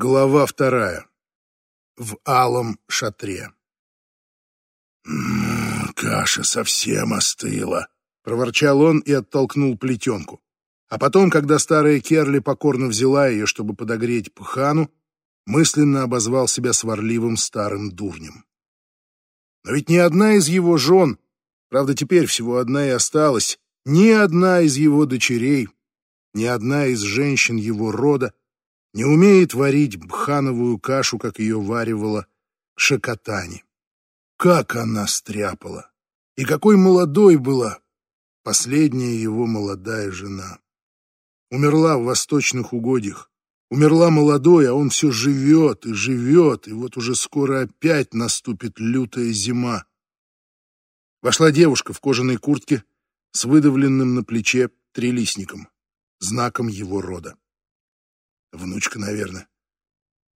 Глава вторая. В алом шатре. «М-м, «Каша совсем остыла», — проворчал он и оттолкнул плетенку. А потом, когда старая Керли покорно взяла ее, чтобы подогреть пхану, мысленно обозвал себя сварливым старым дурнем. Но ведь ни одна из его жен, правда, теперь всего одна и осталась, ни одна из его дочерей, ни одна из женщин его рода не умеет варить бхановую кашу, как ее варивала Шакатани. Как она стряпала! И какой молодой была последняя его молодая жена. Умерла в восточных угодьях. Умерла молодой, а он все живет и живет, и вот уже скоро опять наступит лютая зима. Вошла девушка в кожаной куртке с выдавленным на плече трилистником, знаком его рода. Внучка, наверное.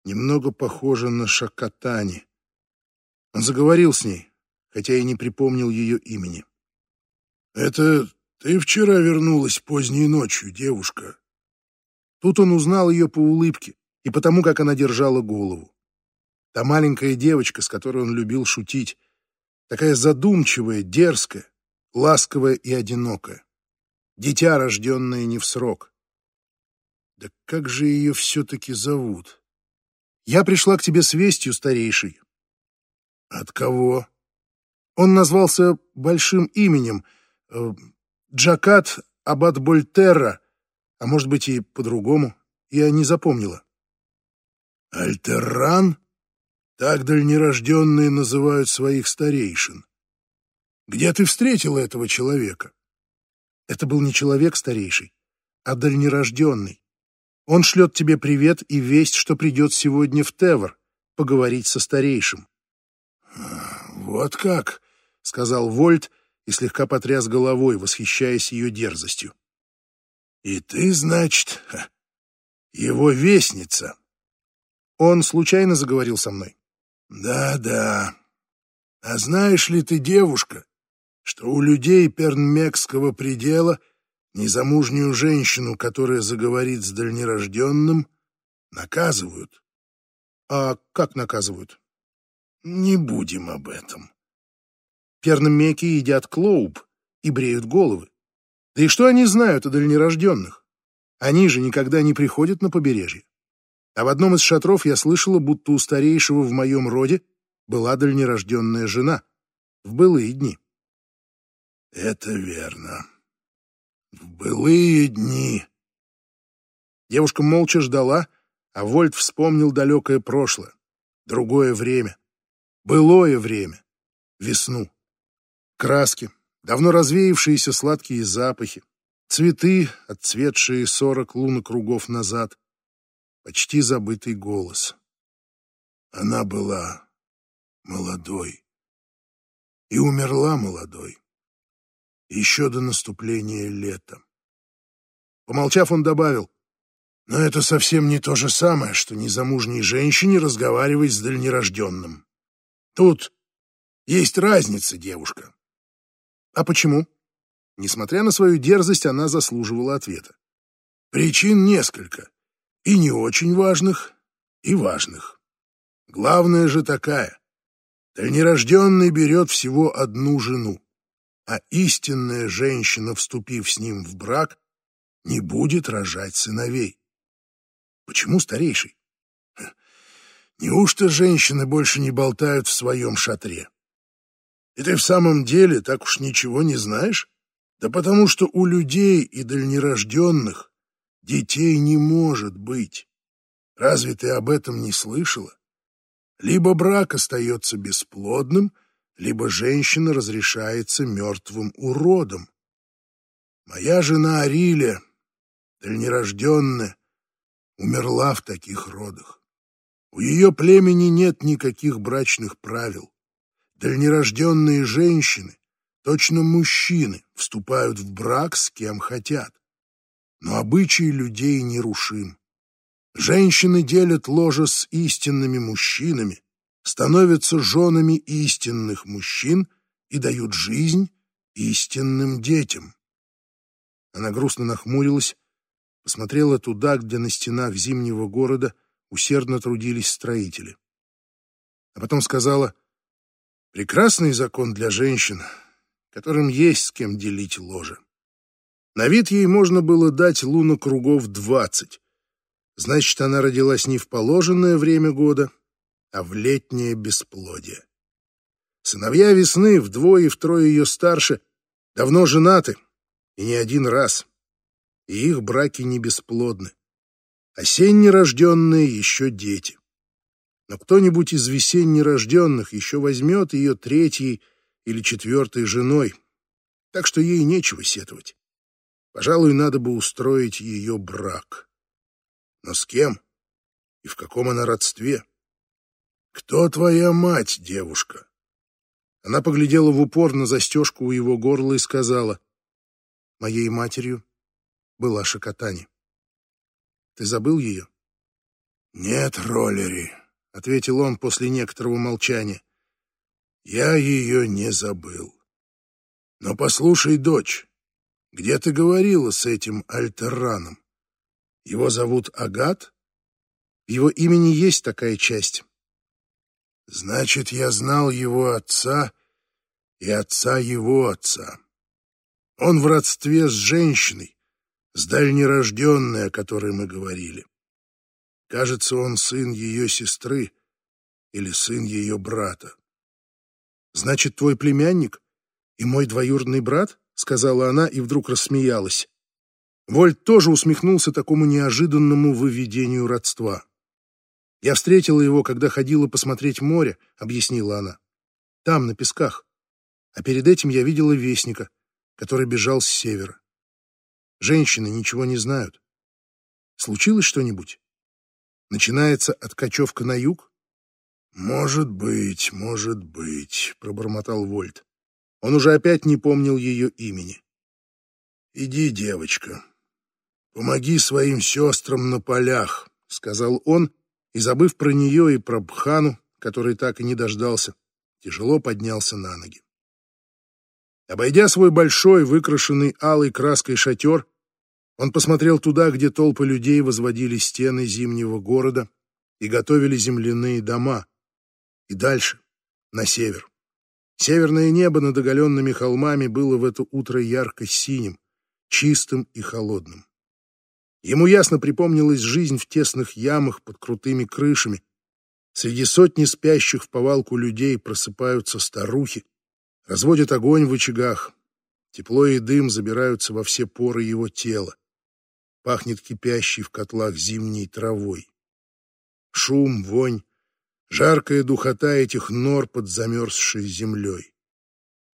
Немного похожа на Шакатани. Он заговорил с ней, хотя и не припомнил ее имени. «Это ты вчера вернулась поздней ночью, девушка?» Тут он узнал ее по улыбке и потому, как она держала голову. Та маленькая девочка, с которой он любил шутить, такая задумчивая, дерзкая, ласковая и одинокая. Дитя, рожденное не в срок. Да как же ее все-таки зовут? Я пришла к тебе с вестью, старейший. От кого? Он назвался большим именем. Э, Джакат Абад Больтерра, а может быть и по-другому. Я не запомнила. Альтерран? Так дальнерожденные называют своих старейшин. Где ты встретила этого человека? Это был не человек старейший, а дальнерожденный. Он шлет тебе привет и весть, что придет сегодня в Тевр поговорить со старейшим. «Вот как», — сказал Вольт и слегка потряс головой, восхищаясь ее дерзостью. «И ты, значит, его вестница?» Он случайно заговорил со мной. «Да-да. А знаешь ли ты, девушка, что у людей Пернмекского предела — Незамужнюю женщину, которая заговорит с дальнерожденным, наказывают. А как наказывают? Не будем об этом. Перномеки едят клоуб и бреют головы. Да и что они знают о дальнерожденных? Они же никогда не приходят на побережье. А в одном из шатров я слышала, будто у старейшего в моем роде была дальнерожденная жена. В былые дни. Это верно. В былые дни. Девушка молча ждала, а Вольт вспомнил далекое прошлое, другое время, былое время, весну. Краски, давно развеявшиеся сладкие запахи, цветы, отцветшие сорок лунокругов назад, почти забытый голос. Она была молодой и умерла молодой еще до наступления лета. Помолчав, он добавил, но это совсем не то же самое, что незамужней женщине разговаривать с дальнерожденным. Тут есть разница, девушка. А почему? Несмотря на свою дерзость, она заслуживала ответа. Причин несколько, и не очень важных, и важных. Главная же такая. Дальнерожденный берет всего одну жену а истинная женщина, вступив с ним в брак, не будет рожать сыновей. Почему старейший? Неужто женщины больше не болтают в своем шатре? И ты в самом деле так уж ничего не знаешь? Да потому что у людей и дальнерожденных детей не может быть. Разве ты об этом не слышала? Либо брак остается бесплодным, либо женщина разрешается мертвым уродом. Моя жена Арилия, дальнерожденная, умерла в таких родах. У ее племени нет никаких брачных правил. Дальнерожденные женщины, точно мужчины, вступают в брак с кем хотят. Но обычаи людей нерушим. Женщины делят ложе с истинными мужчинами, становятся женами истинных мужчин и дают жизнь истинным детям. Она грустно нахмурилась, посмотрела туда, где на стенах зимнего города усердно трудились строители. А потом сказала, «Прекрасный закон для женщин, которым есть с кем делить ложе. На вид ей можно было дать луна кругов двадцать. Значит, она родилась не в положенное время года, а в летнее бесплодие. Сыновья весны, вдвое и втрое ее старше, давно женаты, и не один раз, и их браки не бесплодны. Осенне рожденные еще дети. Но кто-нибудь из весенне рожденных еще возьмет ее третьей или четвертой женой, так что ей нечего сетовать. Пожалуй, надо бы устроить ее брак. Но с кем? И в каком она родстве? Кто твоя мать, девушка? Она поглядела в упор на застежку у его горла и сказала, «Моей матерью была Шакотани. Ты забыл ее?» «Нет, Роллери», — ответил он после некоторого молчания. «Я ее не забыл. Но послушай, дочь, где ты говорила с этим Альтерраном? Его зовут Агат? В его имени есть такая часть. Значит, я знал его отца и отца его отца. Он в родстве с женщиной, с дальнерожденной, о которой мы говорили. Кажется, он сын ее сестры или сын ее брата. Значит, твой племянник и мой двоюродный брат? сказала она и вдруг рассмеялась. Вольт тоже усмехнулся такому неожиданному выведению родства. «Я встретила его, когда ходила посмотреть море», — объяснила она. «Там, на песках. А перед этим я видела вестника, который бежал с севера. Женщины ничего не знают. Случилось что-нибудь? Начинается откачевка на юг?» «Может быть, может быть», — пробормотал Вольт. Он уже опять не помнил ее имени. «Иди, девочка, помоги своим сестрам на полях», — сказал он, и, забыв про нее и про Бхану, который так и не дождался, тяжело поднялся на ноги. Обойдя свой большой, выкрашенный алой краской шатер, он посмотрел туда, где толпы людей возводили стены зимнего города и готовили земляные дома, и дальше, на север. Северное небо над оголенными холмами было в это утро ярко-синим, чистым и холодным. Ему ясно припомнилась жизнь в тесных ямах под крутыми крышами. Среди сотни спящих в повалку людей просыпаются старухи, разводят огонь в очагах. Тепло и дым забираются во все поры его тела. Пахнет кипящей в котлах зимней травой. Шум, вонь, жаркая духота этих нор под замерзшей землей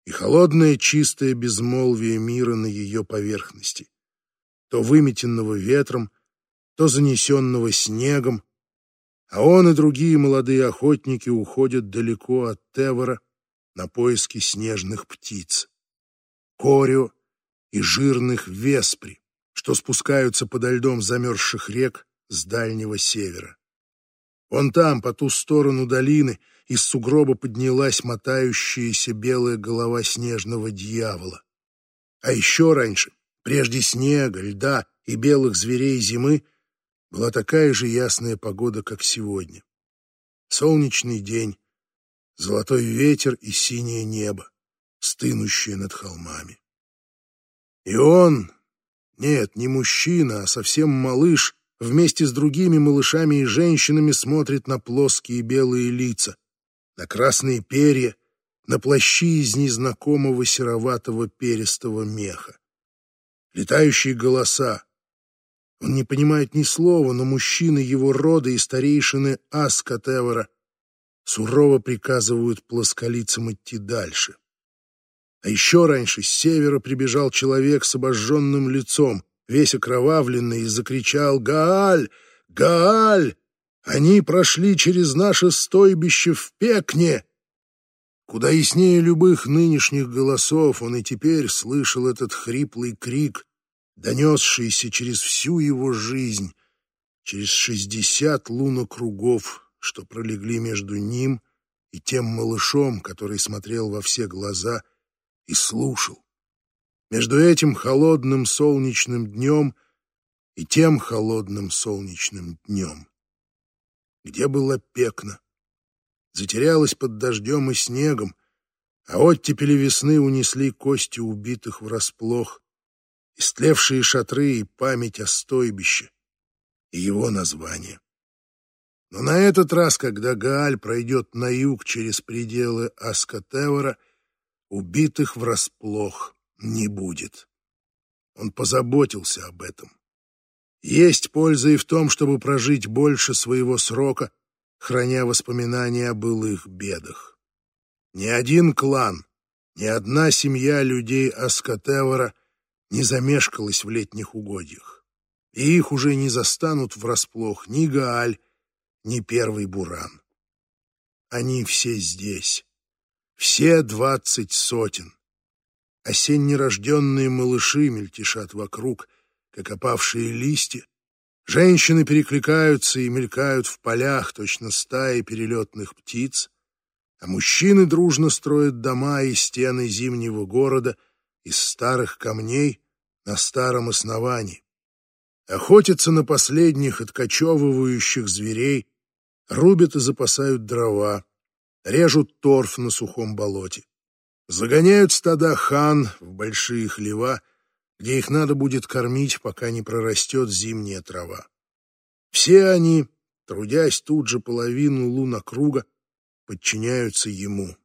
и холодное чистое безмолвие мира на ее поверхности, то выметенного ветром, то занесенного снегом, а он и другие молодые охотники уходят далеко от Тевора на поиски снежных птиц, корио и жирных веспри, что спускаются подо льдом замерзших рек с дальнего севера. Вон там, по ту сторону долины, из сугроба поднялась мотающаяся белая голова снежного дьявола. А еще раньше, прежде снега, льда и белых зверей зимы, была такая же ясная погода, как сегодня. Солнечный день, золотой ветер и синее небо, стынущее над холмами. И он, нет, не мужчина, а совсем малыш, вместе с другими малышами и женщинами смотрит на плоские белые лица, на красные перья, на плащи из незнакомого сероватого перистого меха. Летающие голоса. Он не понимает ни слова, но мужчины его рода и старейшины Аскотевера сурово приказывают плосколицам идти дальше. А еще раньше с севера прибежал человек с обожженным лицом, весь окровавленный, и закричал «Гааль! Гааль! Они прошли через наше стойбище в Пекне!» Куда яснее любых нынешних голосов он и теперь слышал этот хриплый крик, донесшийся через всю его жизнь, через шестьдесят лунокругов, что пролегли между ним и тем малышом, который смотрел во все глаза и слушал между этим холодным солнечным днем и тем холодным солнечным днем. Где была пекна? Затерялась под дождем и снегом, а оттепели весны унесли кости убитых врасплох, истлевшие шатры и память о стойбище, и его название. Но на этот раз, когда Гааль пройдет на юг через пределы Аскотевора, убитых врасплох не будет. Он позаботился об этом. Есть польза и в том, чтобы прожить больше своего срока, храня воспоминания о былых бедах. Ни один клан, ни одна семья людей Аскотевора не замешкалась в летних угодьях, и их уже не застанут врасплох ни Гааль, ни первый Буран. Они все здесь, все двадцать сотен. Осеннерожденные малыши мельтешат вокруг, как опавшие листья. Женщины перекликаются и мелькают в полях, точно стаи перелетных птиц, а мужчины дружно строят дома и стены зимнего города из старых камней на старом основании. Охотятся на последних откачевывающих зверей, рубят и запасают дрова, режут торф на сухом болоте. Загоняют стада хан в большие хлева, где их надо будет кормить, пока не прорастет зимняя трава. Все они, трудясь тут же половину луна круга, подчиняются ему,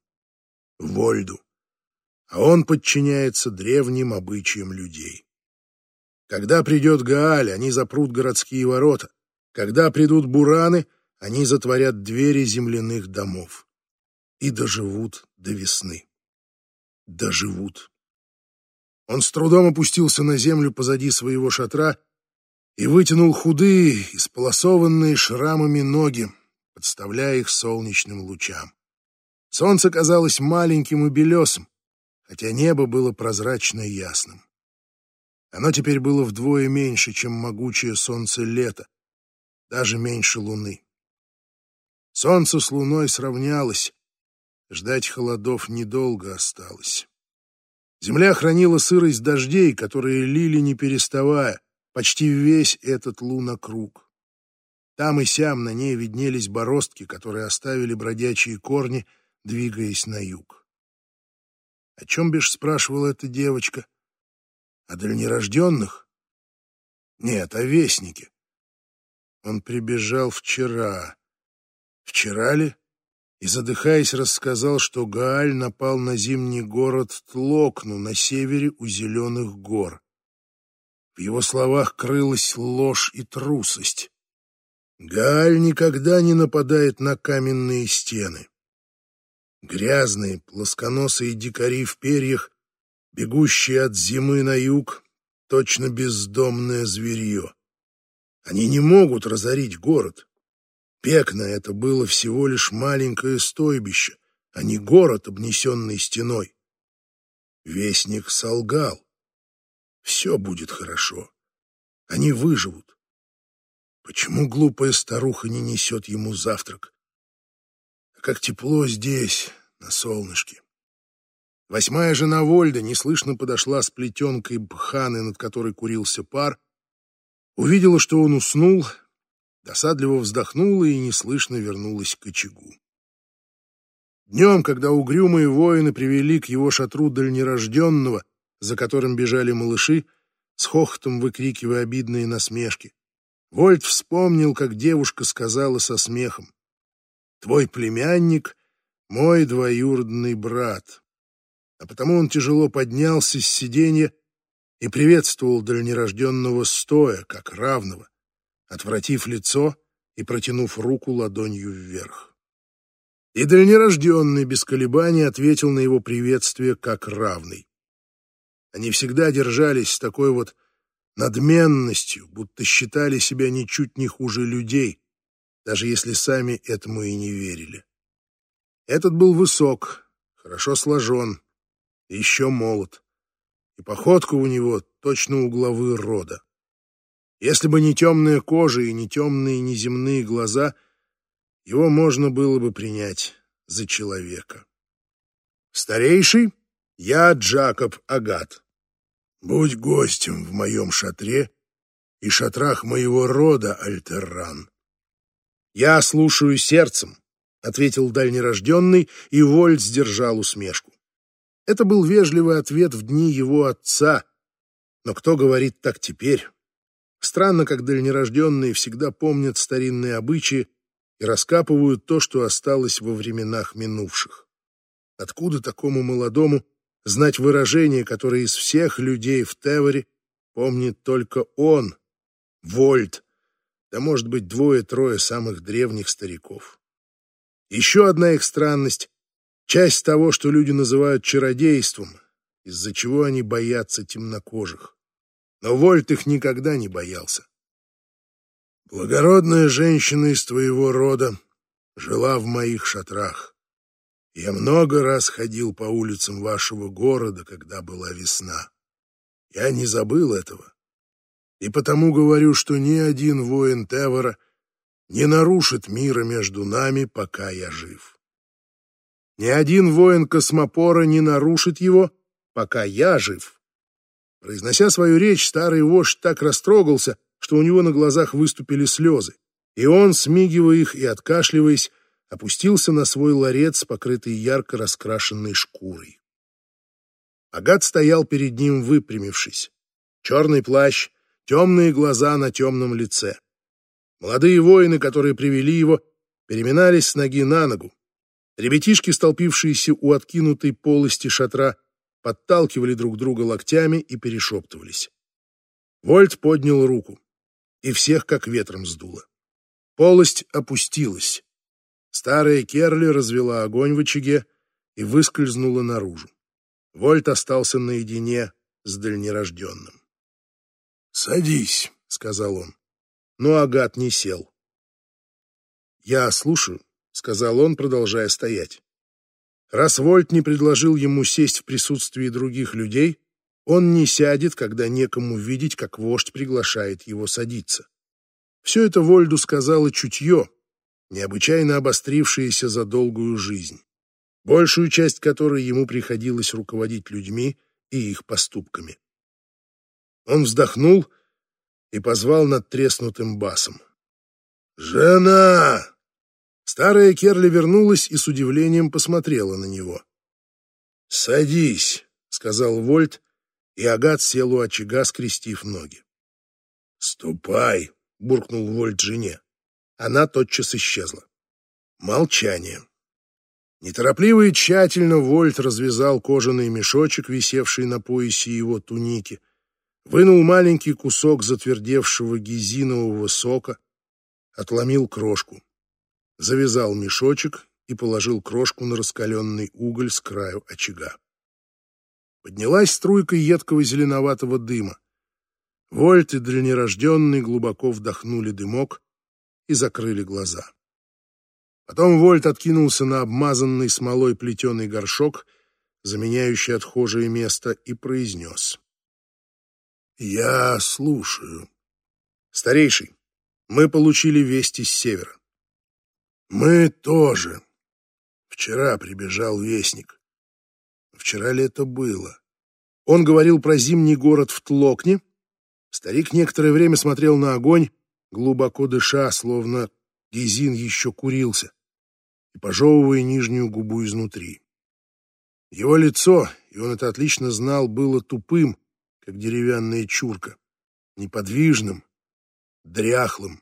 Вольду, а он подчиняется древним обычаям людей. Когда придет Гааль, они запрут городские ворота. Когда придут бураны, они затворят двери земляных домов и доживут до весны доживут. Он с трудом опустился на землю позади своего шатра и вытянул худые, исполосованные шрамами ноги, подставляя их солнечным лучам. Солнце казалось маленьким и белесым, хотя небо было прозрачно и ясным. Оно теперь было вдвое меньше, чем могучее солнце лета, даже меньше луны. Солнце с луной сравнялось, Ждать холодов недолго осталось. Земля хранила сырость дождей, которые лили не переставая, почти весь этот лунокруг. Там и сям на ней виднелись бороздки, которые оставили бродячие корни, двигаясь на юг. О чем бишь спрашивала эта девочка? О дальнерожденных? Нет, о вестнике. Он прибежал вчера. Вчера ли? И, задыхаясь, рассказал, что Гааль напал на зимний город Тлокну на севере у Зеленых гор. В его словах крылась ложь и трусость. Гааль никогда не нападает на каменные стены. Грязные, плосконосые дикари в перьях, бегущие от зимы на юг, точно бездомное зверье. Они не могут разорить город. Пекна это было всего лишь маленькое стойбище, а не город, обнесенный стеной. Вестник солгал. Все будет хорошо. Они выживут. Почему глупая старуха не несет ему завтрак? А как тепло здесь, на солнышке. Восьмая жена Вольда неслышно подошла с плетенкой бханы, над которой курился пар, увидела, что он уснул, досадливо вздохнула и неслышно вернулась к очагу. Днем, когда угрюмые воины привели к его шатру дальнерожденного, за которым бежали малыши, с хохотом выкрикивая обидные насмешки, Вольт вспомнил, как девушка сказала со смехом, «Твой племянник — мой двоюродный брат». А потому он тяжело поднялся с сиденья и приветствовал дальнерожденного стоя, как равного, отвратив лицо и протянув руку ладонью вверх. И дальнерожденный без колебаний ответил на его приветствие как равный. Они всегда держались с такой вот надменностью, будто считали себя ничуть не хуже людей, даже если сами этому и не верили. Этот был высок, хорошо сложен, еще молод, и походка у него точно у главы рода. Если бы не темная кожа и не темные неземные глаза, его можно было бы принять за человека. Старейший, я Джакоб Агат. Будь гостем в моем шатре и шатрах моего рода, Альтерран. «Я слушаю сердцем», — ответил дальнерожденный, и Вольт сдержал усмешку. Это был вежливый ответ в дни его отца, но кто говорит так теперь? Странно, как дальнерожденные всегда помнят старинные обычаи и раскапывают то, что осталось во временах минувших. Откуда такому молодому знать выражение, которое из всех людей в Теворе помнит только он, Вольт, да может быть двое-трое самых древних стариков. Еще одна их странность — часть того, что люди называют чародейством, из-за чего они боятся темнокожих. Но Вольт их никогда не боялся. Благородная женщина из твоего рода жила в моих шатрах. Я много раз ходил по улицам вашего города, когда была весна. Я не забыл этого. И потому говорю, что ни один воин Тевора не нарушит мира между нами, пока я жив. Ни один воин Космопора не нарушит его, пока я жив. Произнося свою речь, старый вождь так растрогался, что у него на глазах выступили слезы, и он, смигивая их и откашливаясь, опустился на свой ларец, покрытый ярко раскрашенной шкурой. Агат стоял перед ним, выпрямившись. Черный плащ, темные глаза на темном лице. Молодые воины, которые привели его, переминались с ноги на ногу. Ребятишки, столпившиеся у откинутой полости шатра, подталкивали друг друга локтями и перешептывались. Вольт поднял руку, и всех как ветром сдуло. Полость опустилась. Старая Керли развела огонь в очаге и выскользнула наружу. Вольт остался наедине с дальнерожденным. «Садись», — сказал он. Но Агат не сел. «Я слушаю», — сказал он, продолжая стоять. Раз Вольт не предложил ему сесть в присутствии других людей, он не сядет, когда некому видеть, как вождь приглашает его садиться. Все это Вольду сказала чутье, необычайно обострившееся за долгую жизнь, большую часть которой ему приходилось руководить людьми и их поступками. Он вздохнул и позвал над треснутым басом. «Жена!» Старая Керли вернулась и с удивлением посмотрела на него. «Садись», — сказал Вольт, и Агат сел у очага, скрестив ноги. «Ступай», — буркнул Вольт жене. Она тотчас исчезла. Молчание. Неторопливо и тщательно Вольт развязал кожаный мешочек, висевший на поясе его туники, вынул маленький кусок затвердевшего гизинового сока, отломил крошку завязал мешочек и положил крошку на раскаленный уголь с краю очага. Поднялась струйка едкого зеленоватого дыма. Вольт и дальнерожденный глубоко вдохнули дымок и закрыли глаза. Потом Вольт откинулся на обмазанный смолой плетеный горшок, заменяющий отхожее место, и произнес. «Я слушаю. Старейший, мы получили вести с севера. Мы тоже. Вчера прибежал вестник. Вчера ли это было? Он говорил про зимний город в Тлокне. Старик некоторое время смотрел на огонь, глубоко дыша, словно Гизин еще курился, и пожевывая нижнюю губу изнутри. Его лицо, и он это отлично знал, было тупым, как деревянная чурка, неподвижным, дряхлым.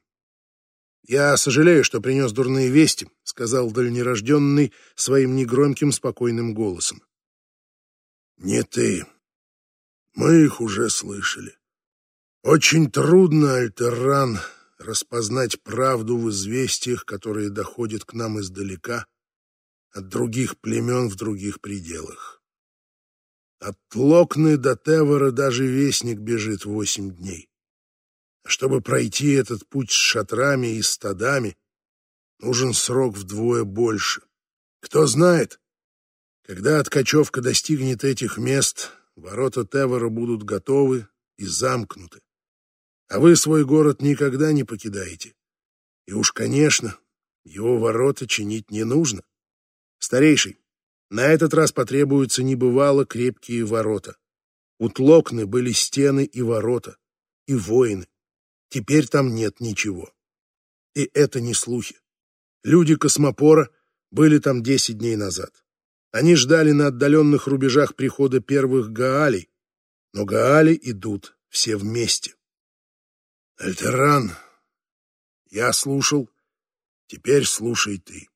«Я сожалею, что принес дурные вести», — сказал дальнерожденный своим негромким, спокойным голосом. «Не ты. Мы их уже слышали. Очень трудно, Альтерран, распознать правду в известиях, которые доходят к нам издалека, от других племен в других пределах. От Локны до Тевора даже вестник бежит восемь дней. Чтобы пройти этот путь с шатрами и стадами, нужен срок вдвое больше. Кто знает, когда откачевка достигнет этих мест, ворота Тевора будут готовы и замкнуты. А вы свой город никогда не покидаете. И уж, конечно, его ворота чинить не нужно. Старейший, на этот раз потребуются небывало крепкие ворота. У Тлокны были стены и ворота, и воины. Теперь там нет ничего. И это не слухи. Люди космопора были там десять дней назад. Они ждали на отдаленных рубежах прихода первых Гаалей, но Гаали идут все вместе. Альтеран, я слушал, теперь слушай ты.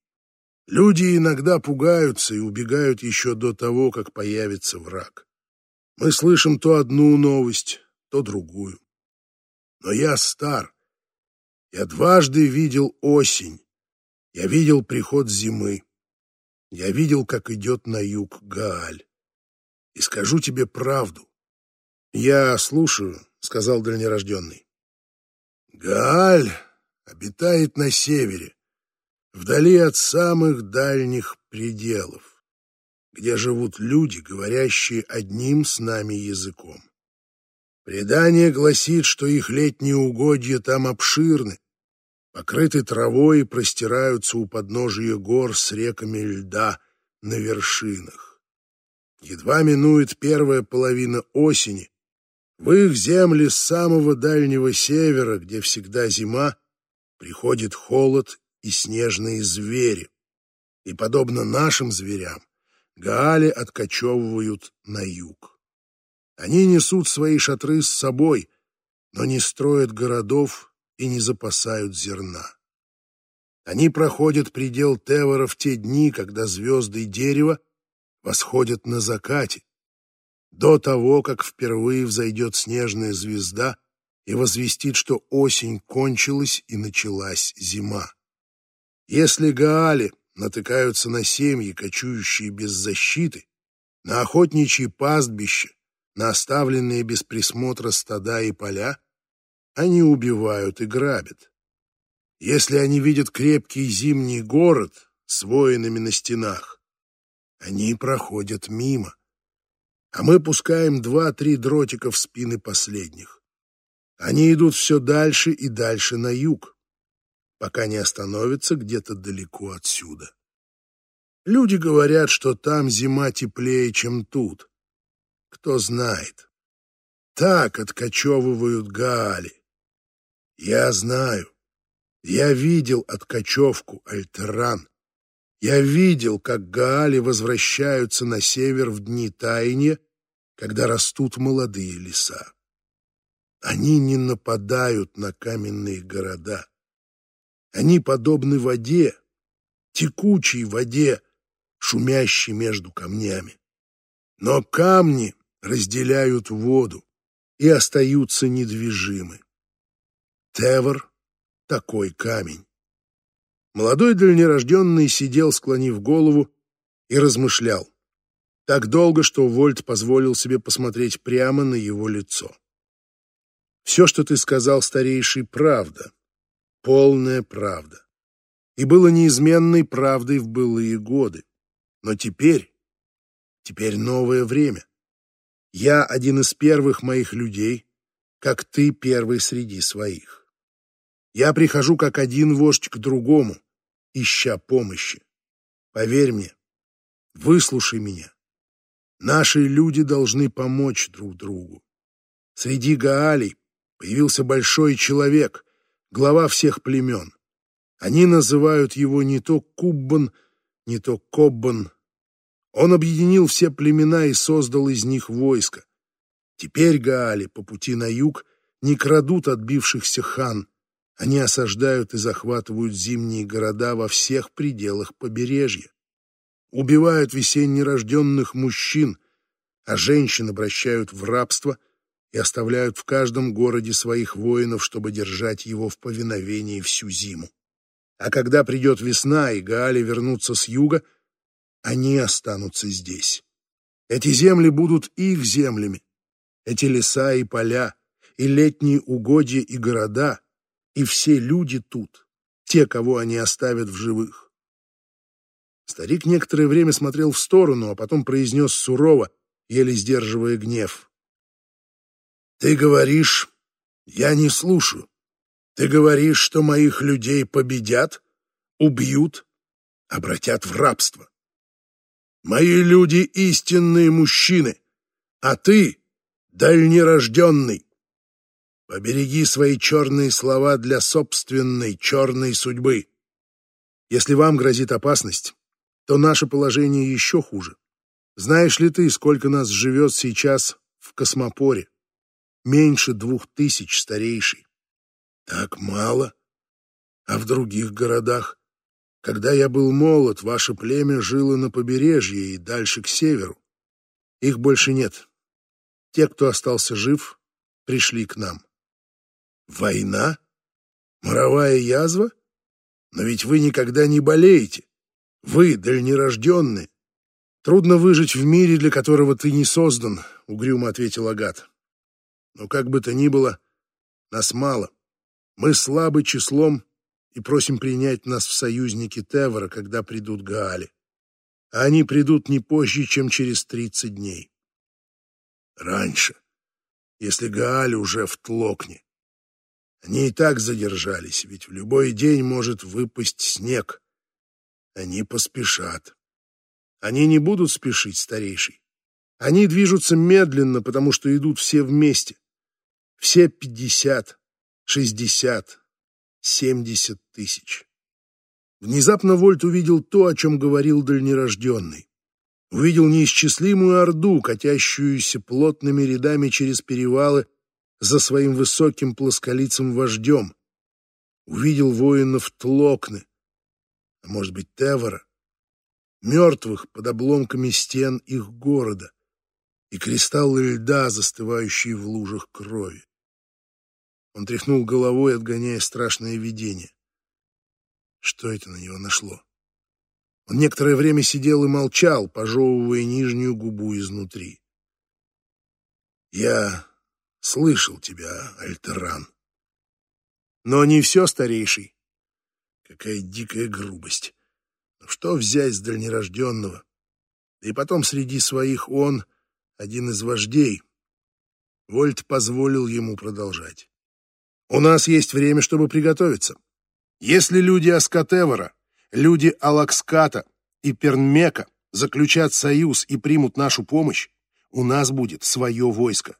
Люди иногда пугаются и убегают еще до того, как появится враг. Мы слышим то одну новость, то другую. Но я стар. Я дважды видел осень. Я видел приход зимы. Я видел, как идет на юг Гааль. И скажу тебе правду. Я слушаю, сказал дальнерожденный. Гааль обитает на севере, вдали от самых дальних пределов, где живут люди, говорящие одним с нами языком. Предание гласит, что их летние угодья там обширны, покрыты травой и простираются у подножия гор с реками льда на вершинах. Едва минует первая половина осени, в их земли с самого дальнего севера, где всегда зима, приходит холод и снежные звери. И, подобно нашим зверям, гаали откачевывают на юг. Они несут свои шатры с собой, но не строят городов и не запасают зерна. Они проходят предел Тевора в те дни, когда звезды и дерево восходят на закате, до того, как впервые взойдет снежная звезда и возвестит, что осень кончилась и началась зима. Если Гаали натыкаются на семьи, кочующие без защиты, на охотничьи пастбища, на оставленные без присмотра стада и поля, они убивают и грабят. Если они видят крепкий зимний город с воинами на стенах, они проходят мимо а мы пускаем два-три дротика в спины последних. Они идут все дальше и дальше на юг, пока не остановятся где-то далеко отсюда. Люди говорят, что там зима теплее, чем тут. Кто знает. Так откачевывают Гаали. Я знаю. Я видел откачевку Альтеран. Я видел, как Гаали возвращаются на север в дни таяния, когда растут молодые леса. Они не нападают на каменные города. Они подобны воде, текучей воде, шумящей между камнями. Но камни разделяют воду и остаются недвижимы. Тевр — такой камень. Молодой дальнерожденный сидел, склонив голову, и размышлял. Так долго, что Вольт позволил себе посмотреть прямо на его лицо. «Все, что ты сказал, старейший, правда. Полная правда. И было неизменной правдой в былые годы. Но теперь, теперь новое время. Я один из первых моих людей, как ты первый среди своих. Я прихожу как один вождь к другому, ища помощи. Поверь мне, выслушай меня. Наши люди должны помочь друг другу. Среди Гаалей появился большой человек, глава всех племен. Они называют его не то Куббан, не то Коббан. Он объединил все племена и создал из них войско. Теперь Гаали по пути на юг не крадут отбившихся хан, они осаждают и захватывают зимние города во всех пределах побережья. Убивают весеннерожденных мужчин, а женщин обращают в рабство и оставляют в каждом городе своих воинов, чтобы держать его в повиновении всю зиму. А когда придет весна и Гаали вернутся с юга, они останутся здесь. Эти земли будут их землями. Эти леса и поля, и летние угодья и города — и все люди тут, те, кого они оставят в живых. Старик некоторое время смотрел в сторону, а потом произнес сурово, еле сдерживая гнев. «Ты говоришь, я не слушаю. Ты говоришь, что моих людей победят, убьют, обратят в рабство. Мои люди — истинные мужчины, а ты — дальнерожденный. Побереги свои черные слова для собственной черной судьбы. Если вам грозит опасность, то наше положение еще хуже. Знаешь ли ты, сколько нас живет сейчас в Космопоре? Меньше двух тысяч старейший. Так мало. А в других городах? Когда я был молод, ваше племя жило на побережье и дальше к северу. Их больше нет. Те, кто остался жив, пришли к нам. Война? Моровая язва? Но ведь вы никогда не болеете. Вы дальнерожденные. Трудно выжить в мире, для которого ты не создан, угрюмо ответил Агат. Но как бы то ни было, нас мало. Мы слабы числом и просим принять нас в союзники Тевора, когда придут Гаали. А они придут не позже, чем через тридцать дней. Раньше, если Гаали уже в Тлокне. Они и так задержались, ведь в любой день может выпасть снег. Они поспешат. Они не будут спешить, старейший. Они движутся медленно, потому что идут все вместе. Все пятьдесят, шестьдесят, семьдесят тысяч. Внезапно Вольт увидел то, о чем говорил дальнерожденный. Увидел неисчислимую орду, катящуюся плотными рядами через перевалы за своим высоким плосколицым вождем. Увидел воинов Тлокны, а может быть Тевора, мертвых под обломками стен их города и кристаллы льда, застывающие в лужах крови. Он тряхнул головой, отгоняя страшное видение. Что это на него нашло? Он некоторое время сидел и молчал, пожевывая нижнюю губу изнутри. «Я слышал тебя, Альтеран». «Но не все, старейший». Какая дикая грубость. Но что взять с дальнерожденного? и потом среди своих он один из вождей. Вольт позволил ему продолжать. «У нас есть время, чтобы приготовиться. Если люди Аскатевора, люди Алакската и Пернмека заключат союз и примут нашу помощь, у нас будет свое войско.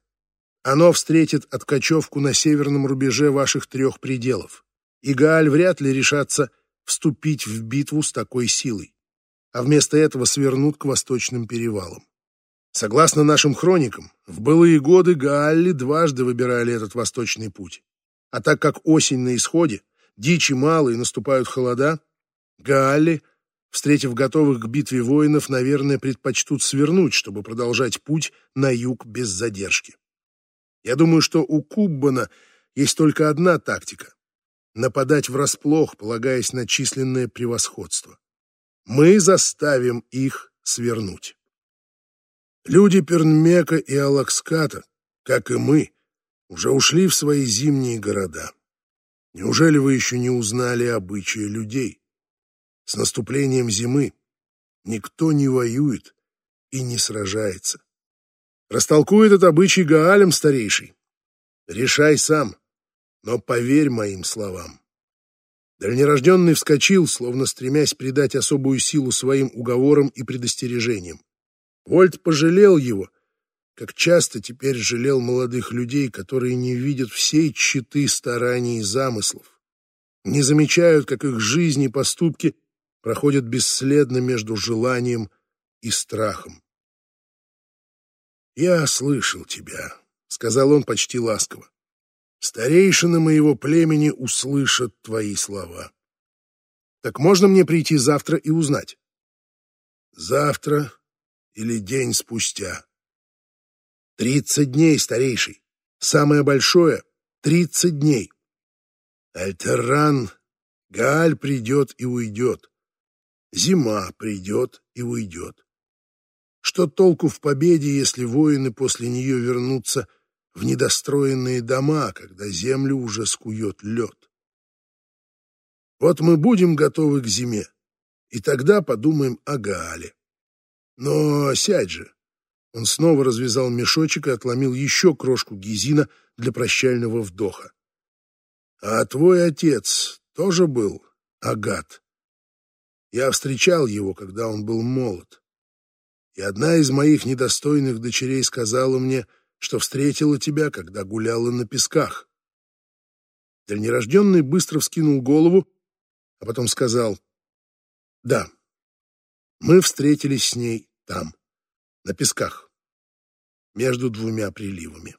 Оно встретит откачевку на северном рубеже ваших трех пределов, и Гааль вряд ли решатся вступить в битву с такой силой, а вместо этого свернут к восточным перевалам. Согласно нашим хроникам, в былые годы Гаалли дважды выбирали этот восточный путь. А так как осень на исходе, дичи мало и наступают холода, Гаалли, встретив готовых к битве воинов, наверное, предпочтут свернуть, чтобы продолжать путь на юг без задержки. Я думаю, что у Куббана есть только одна тактика — нападать врасплох, полагаясь на численное превосходство. Мы заставим их свернуть. Люди Пернмека и Алакската, как и мы, уже ушли в свои зимние города. Неужели вы еще не узнали обычаи людей? С наступлением зимы никто не воюет и не сражается. Растолкуй этот обычай Гаалем старейший. Решай сам, но поверь моим словам. Дальнерожденный вскочил, словно стремясь придать особую силу своим уговорам и предостережениям. Вольт пожалел его — как часто теперь жалел молодых людей, которые не видят всей тщеты стараний и замыслов, не замечают, как их жизни и поступки проходят бесследно между желанием и страхом. «Я слышал тебя», — сказал он почти ласково. «Старейшины моего племени услышат твои слова. Так можно мне прийти завтра и узнать?» «Завтра или день спустя», Тридцать дней, старейший. Самое большое — тридцать дней. Альтерран, Гааль придет и уйдет. Зима придет и уйдет. Что толку в победе, если воины после нее вернутся в недостроенные дома, когда землю уже скует лед? Вот мы будем готовы к зиме, и тогда подумаем о Гаале. Но сядь же, он снова развязал мешочек и отломил еще крошку гизина для прощального вдоха. «А твой отец тоже был Агат. Я встречал его, когда он был молод. И одна из моих недостойных дочерей сказала мне, что встретила тебя, когда гуляла на песках. Дальнерожденный быстро вскинул голову, а потом сказал, Да, мы встретились с ней там, на песках, между двумя приливами.